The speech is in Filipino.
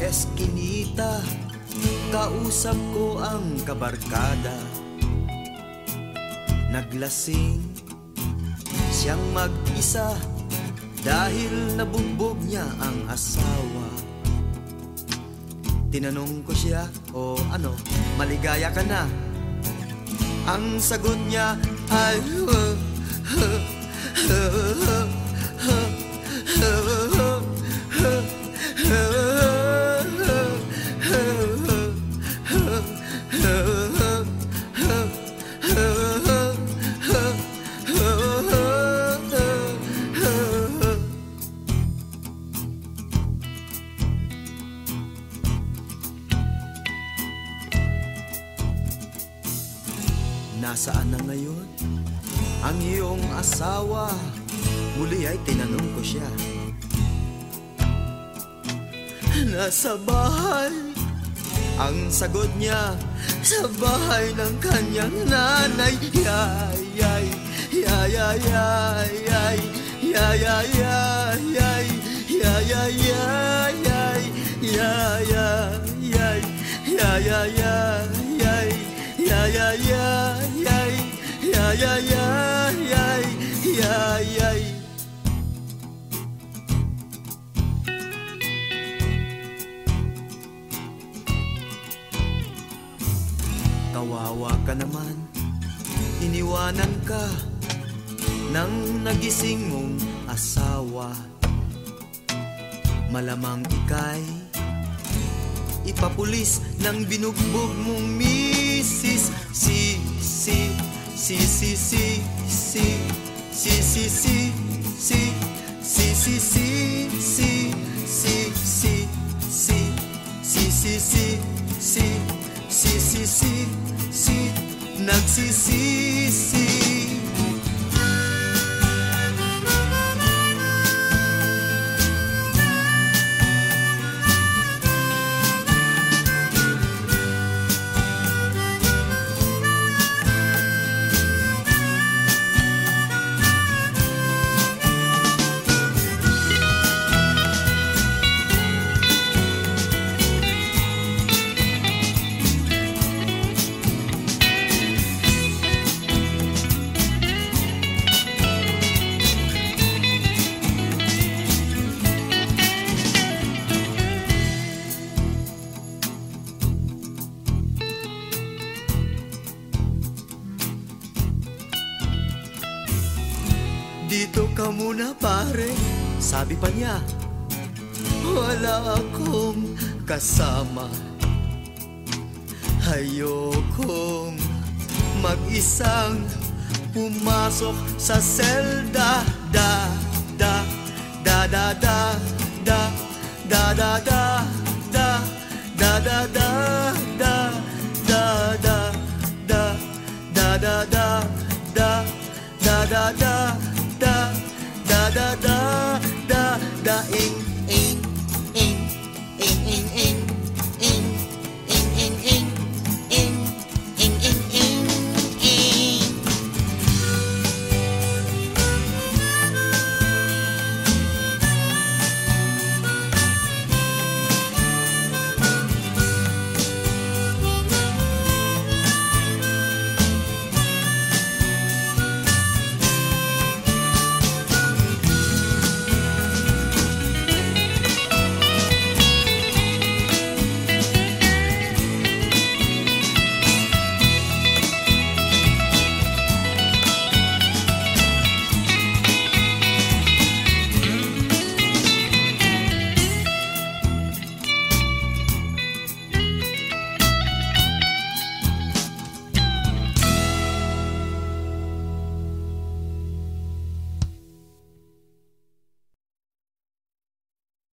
eskinita Kausap ko ang kabarkada Naglasing siyang mag-isa Dahil nabugbog niya ang asawa Tinanong ko siya, o ano, maligaya ka na? Ang sagot niya ay uh, uh, uh, Nasaan na ngayon ang iyong asawa? Muli ay tinanong ko siya. Nasa bahay Ang sagot niya Sa bahay ng kanyang nanay Yay, yay, yay, yay, yay, yay Yay, yay, yay, yay Yay, yay, yay, yay Yay, yay, yay Yay, yay, yay, yay Yay, yay, yay, yay Yay, yay Kawawa ka naman Iniwanan ka Nang nagising mong asawa. Malamang ikay Ipapulis ng binugbog mong misis. Si, si, si, si, si, si Si, si, si, si Si, si, si, si Si, si, si Si, si, si, si Si, si, si, si Nagsisisi Dito ka muna pare Sabi pa niya Wala akong kasama Ayokong mag-isang Pumasok sa selda Da, da, da, da, da, da Da, da, da, da Da, da, da, da Da, da, da Da, da, da, da Da, da, da da da da da da da in in in in in. ing